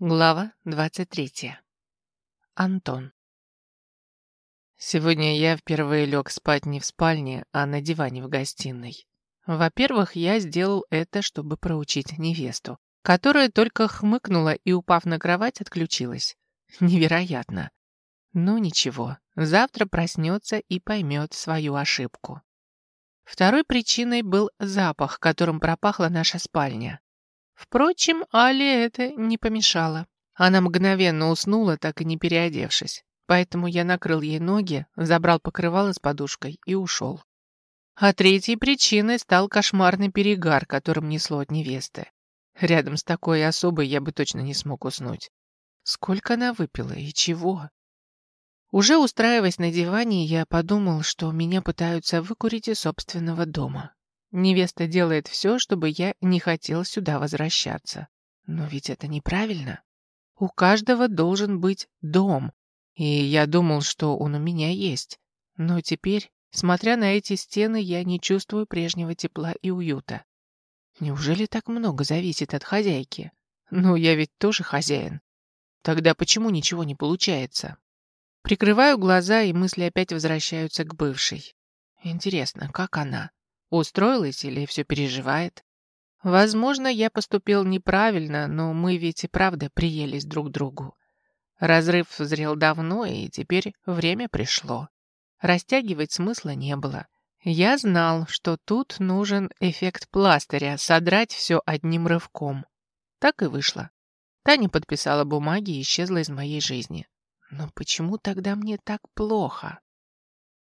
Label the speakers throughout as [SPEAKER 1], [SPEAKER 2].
[SPEAKER 1] Глава 23. Антон. Сегодня я впервые лег спать не в спальне, а на диване в гостиной. Во-первых, я сделал это, чтобы проучить невесту, которая только хмыкнула и, упав на кровать, отключилась. Невероятно. Но ничего, завтра проснется и поймет свою ошибку. Второй причиной был запах, которым пропахла наша спальня. Впрочем, Але это не помешало. Она мгновенно уснула, так и не переодевшись. Поэтому я накрыл ей ноги, забрал покрывало с подушкой и ушел. А третьей причиной стал кошмарный перегар, которым несло от невесты. Рядом с такой особой я бы точно не смог уснуть. Сколько она выпила и чего? Уже устраиваясь на диване, я подумал, что меня пытаются выкурить из собственного дома. Невеста делает все, чтобы я не хотел сюда возвращаться. Но ведь это неправильно. У каждого должен быть дом. И я думал, что он у меня есть. Но теперь, смотря на эти стены, я не чувствую прежнего тепла и уюта. Неужели так много зависит от хозяйки? Ну, я ведь тоже хозяин. Тогда почему ничего не получается? Прикрываю глаза, и мысли опять возвращаются к бывшей. Интересно, как она? Устроилась или все переживает? Возможно, я поступил неправильно, но мы ведь и правда приелись друг другу. Разрыв зрел давно, и теперь время пришло. Растягивать смысла не было. Я знал, что тут нужен эффект пластыря, содрать все одним рывком. Так и вышло. Таня подписала бумаги и исчезла из моей жизни. Но почему тогда мне так плохо?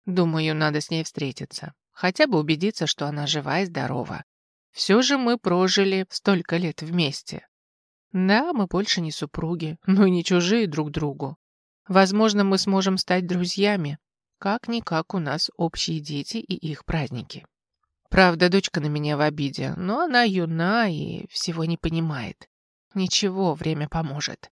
[SPEAKER 1] Думаю, надо с ней встретиться хотя бы убедиться, что она жива и здорова. Все же мы прожили столько лет вместе. Да, мы больше не супруги, но и не чужие друг другу. Возможно, мы сможем стать друзьями. Как-никак у нас общие дети и их праздники. Правда, дочка на меня в обиде, но она юна и всего не понимает. Ничего, время поможет.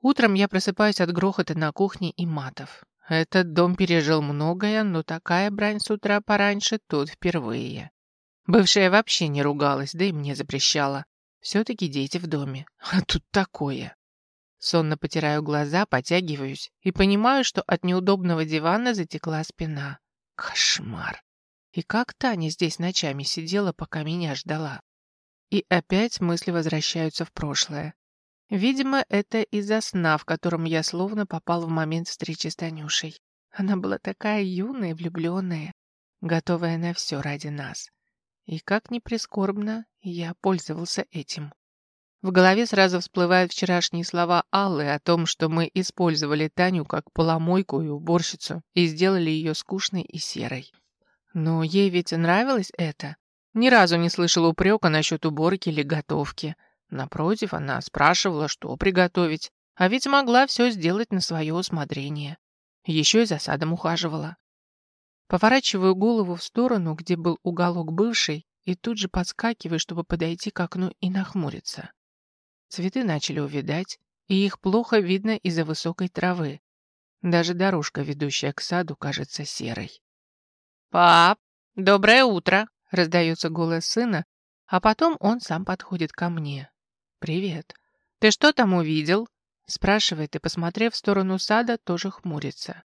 [SPEAKER 1] Утром я просыпаюсь от грохота на кухне и матов. Этот дом пережил многое, но такая брань с утра пораньше тут впервые. Бывшая вообще не ругалась, да и мне запрещала. Все-таки дети в доме. А тут такое. Сонно потираю глаза, потягиваюсь и понимаю, что от неудобного дивана затекла спина. Кошмар. И как Таня здесь ночами сидела, пока меня ждала? И опять мысли возвращаются в прошлое. Видимо, это из-за сна, в котором я словно попал в момент встречи с Танюшей. Она была такая юная влюбленная, готовая на все ради нас. И как ни прискорбно, я пользовался этим. В голове сразу всплывают вчерашние слова Аллы о том, что мы использовали Таню как поломойку и уборщицу и сделали ее скучной и серой. Но ей ведь нравилось это. Ни разу не слышала упрека насчет уборки или готовки – Напротив, она спрашивала, что приготовить, а ведь могла все сделать на свое усмотрение. Еще и за садом ухаживала. Поворачиваю голову в сторону, где был уголок бывший, и тут же подскакиваю, чтобы подойти к окну и нахмуриться. Цветы начали увядать, и их плохо видно из-за высокой травы. Даже дорожка, ведущая к саду, кажется серой. «Пап, доброе утро!» — раздается голос сына, а потом он сам подходит ко мне. «Привет. Ты что там увидел?» Спрашивает и, посмотрев в сторону сада, тоже хмурится.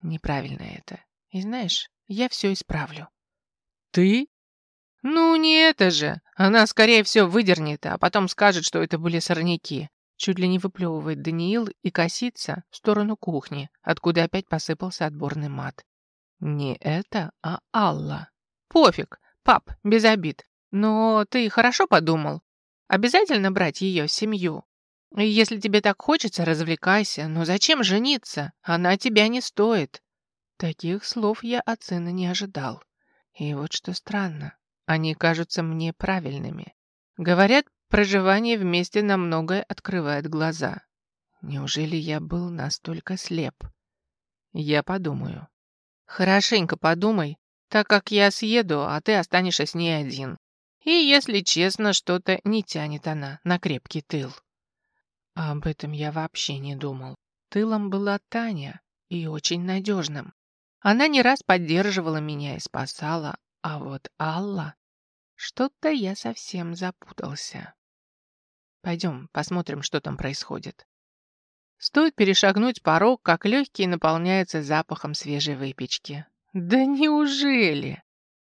[SPEAKER 1] Неправильно это. И знаешь, я все исправлю. «Ты?» «Ну, не это же. Она, скорее всего, выдернет, а потом скажет, что это были сорняки». Чуть ли не выплевывает Даниил и косится в сторону кухни, откуда опять посыпался отборный мат. «Не это, а Алла». «Пофиг, пап, без обид. Но ты хорошо подумал? Обязательно брать ее в семью? Если тебе так хочется, развлекайся, но зачем жениться? Она тебя не стоит. Таких слов я от сына не ожидал. И вот что странно, они кажутся мне правильными. Говорят, проживание вместе на многое открывает глаза. Неужели я был настолько слеп? Я подумаю. Хорошенько подумай, так как я съеду, а ты останешься с ней один. И, если честно, что-то не тянет она на крепкий тыл. Об этом я вообще не думал. Тылом была Таня, и очень надежным. Она не раз поддерживала меня и спасала, а вот Алла... Что-то я совсем запутался. Пойдем, посмотрим, что там происходит. Стоит перешагнуть порог, как легкий наполняется запахом свежей выпечки. Да неужели?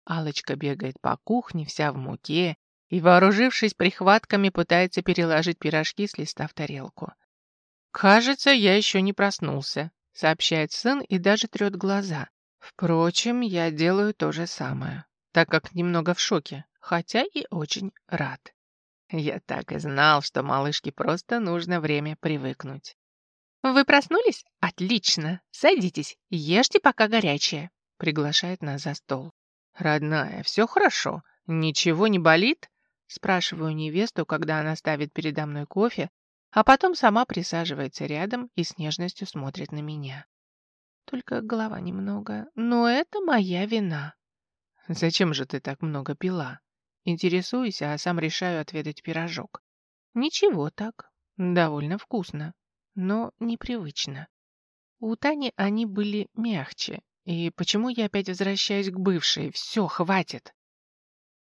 [SPEAKER 1] Алочка бегает по кухне, вся в муке, и, вооружившись прихватками, пытается переложить пирожки с листа в тарелку. «Кажется, я еще не проснулся», — сообщает сын и даже трет глаза. Впрочем, я делаю то же самое, так как немного в шоке, хотя и очень рад. Я так и знал, что малышке просто нужно время привыкнуть. «Вы проснулись? Отлично! Садитесь, ешьте, пока горячее», — приглашает нас за стол. «Родная, все хорошо? Ничего не болит?» Спрашиваю невесту, когда она ставит передо мной кофе, а потом сама присаживается рядом и с нежностью смотрит на меня. Только голова немного, но это моя вина. Зачем же ты так много пила? Интересуюсь, а сам решаю отведать пирожок. Ничего так, довольно вкусно, но непривычно. У Тани они были мягче. И почему я опять возвращаюсь к бывшей? Все, хватит.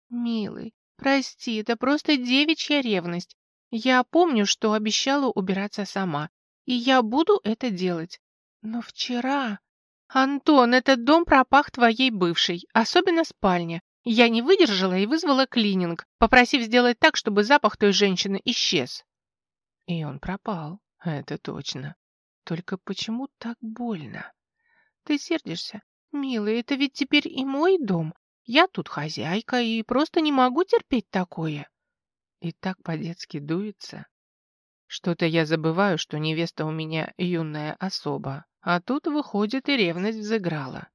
[SPEAKER 1] Милый, прости, это просто девичья ревность. Я помню, что обещала убираться сама, и я буду это делать. Но вчера... Антон, этот дом пропах твоей бывшей, особенно спальня. Я не выдержала и вызвала клининг, попросив сделать так, чтобы запах той женщины исчез. И он пропал, это точно. Только почему так больно? Ты сердишься? Милый, это ведь теперь и мой дом. Я тут хозяйка и просто не могу терпеть такое. И так по-детски дуется. Что-то я забываю, что невеста у меня юная особа, а тут, выходит, и ревность взыграла.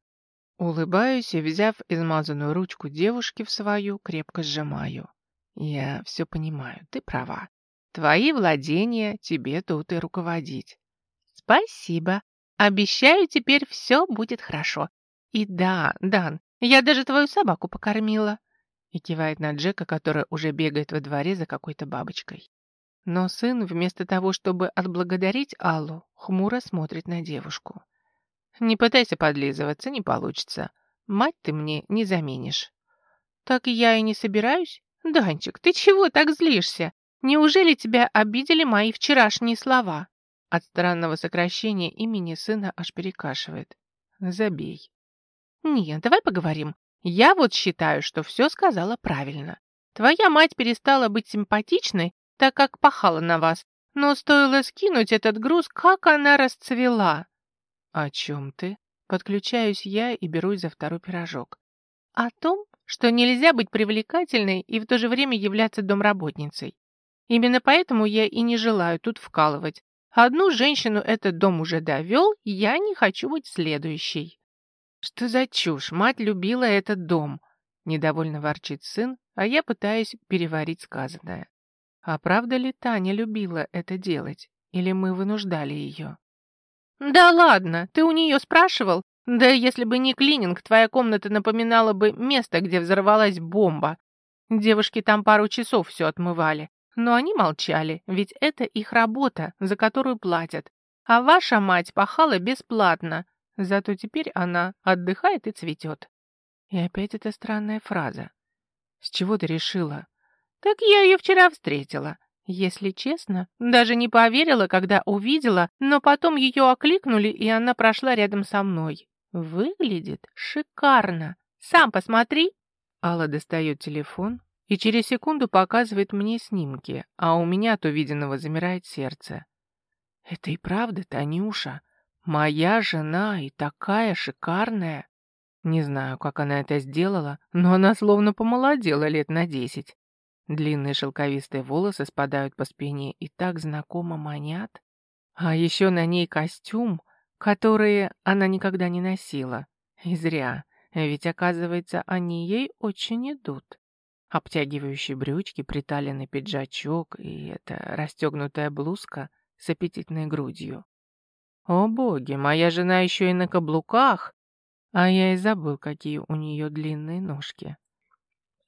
[SPEAKER 1] Улыбаюсь и, взяв измазанную ручку девушки в свою, крепко сжимаю. Я все понимаю, ты права. Твои владения тебе тут и руководить. Спасибо. Обещаю, теперь все будет хорошо. И да, Дан, я даже твою собаку покормила. И кивает на Джека, который уже бегает во дворе за какой-то бабочкой. Но сын, вместо того, чтобы отблагодарить Аллу, хмуро смотрит на девушку. «Не пытайся подлизываться, не получится. Мать ты мне не заменишь». «Так я и не собираюсь. Данчик, ты чего так злишься? Неужели тебя обидели мои вчерашние слова?» От странного сокращения имени сына аж перекашивает. «Забей». «Нет, давай поговорим. Я вот считаю, что все сказала правильно. Твоя мать перестала быть симпатичной, так как пахала на вас, но стоило скинуть этот груз, как она расцвела. «О чем ты?» Подключаюсь я и берусь за второй пирожок. «О том, что нельзя быть привлекательной и в то же время являться домработницей. Именно поэтому я и не желаю тут вкалывать. Одну женщину этот дом уже довел, я не хочу быть следующей». «Что за чушь? Мать любила этот дом!» Недовольно ворчит сын, а я пытаюсь переварить сказанное. А правда ли Таня любила это делать? Или мы вынуждали ее? «Да ладно, ты у нее спрашивал? Да если бы не клининг, твоя комната напоминала бы место, где взорвалась бомба. Девушки там пару часов все отмывали. Но они молчали, ведь это их работа, за которую платят. А ваша мать пахала бесплатно, зато теперь она отдыхает и цветет. И опять эта странная фраза. С чего ты решила? Так я ее вчера встретила. Если честно, даже не поверила, когда увидела, но потом ее окликнули, и она прошла рядом со мной. Выглядит шикарно. Сам посмотри. Алла достает телефон и через секунду показывает мне снимки, а у меня от увиденного замирает сердце. Это и правда Танюша. Моя жена и такая шикарная. Не знаю, как она это сделала, но она словно помолодела лет на десять. Длинные шелковистые волосы спадают по спине и так знакомо манят. А еще на ней костюм, который она никогда не носила. И зря, ведь, оказывается, они ей очень идут. Обтягивающие брючки, приталенный пиджачок и эта расстегнутая блузка с аппетитной грудью. О боги, моя жена еще и на каблуках, а я и забыл, какие у нее длинные ножки.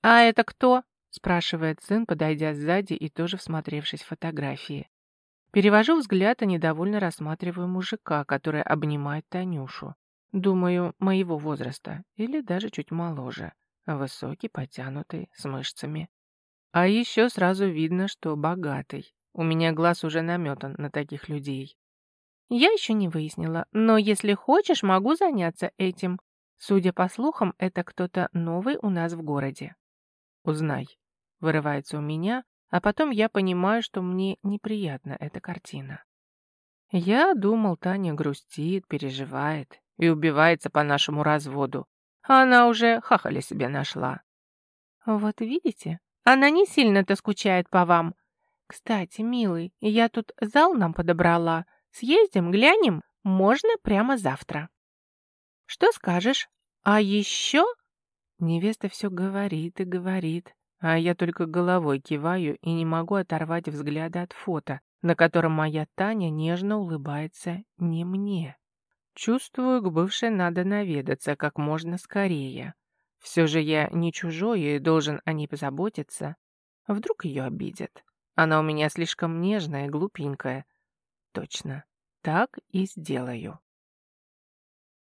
[SPEAKER 1] «А это кто?» спрашивает сын, подойдя сзади и тоже всмотревшись в фотографии. Перевожу взгляд и недовольно рассматриваю мужика, который обнимает Танюшу. Думаю, моего возраста или даже чуть моложе. Высокий, потянутый, с мышцами. А еще сразу видно, что богатый. У меня глаз уже наметан на таких людей.
[SPEAKER 2] Я еще не выяснила, но если хочешь, могу заняться этим. Судя по слухам, это кто-то новый у нас в городе.
[SPEAKER 1] Узнай. Вырывается у меня, а потом я понимаю, что мне неприятна эта картина. Я думал, Таня грустит, переживает и убивается по нашему разводу. Она уже хахали себе нашла.
[SPEAKER 2] Вот видите, она не сильно-то скучает по вам. Кстати, милый, я тут зал нам подобрала. Съездим, глянем, можно прямо завтра. Что скажешь? А еще...
[SPEAKER 1] Невеста все говорит и говорит, а я только головой киваю и не могу оторвать взгляда от фото, на котором моя Таня нежно улыбается не мне. Чувствую, к бывшей надо наведаться как можно скорее. Все же я не чужой и должен о ней позаботиться. Вдруг ее обидят. Она у меня слишком нежная глупенькая. Точно, так и сделаю.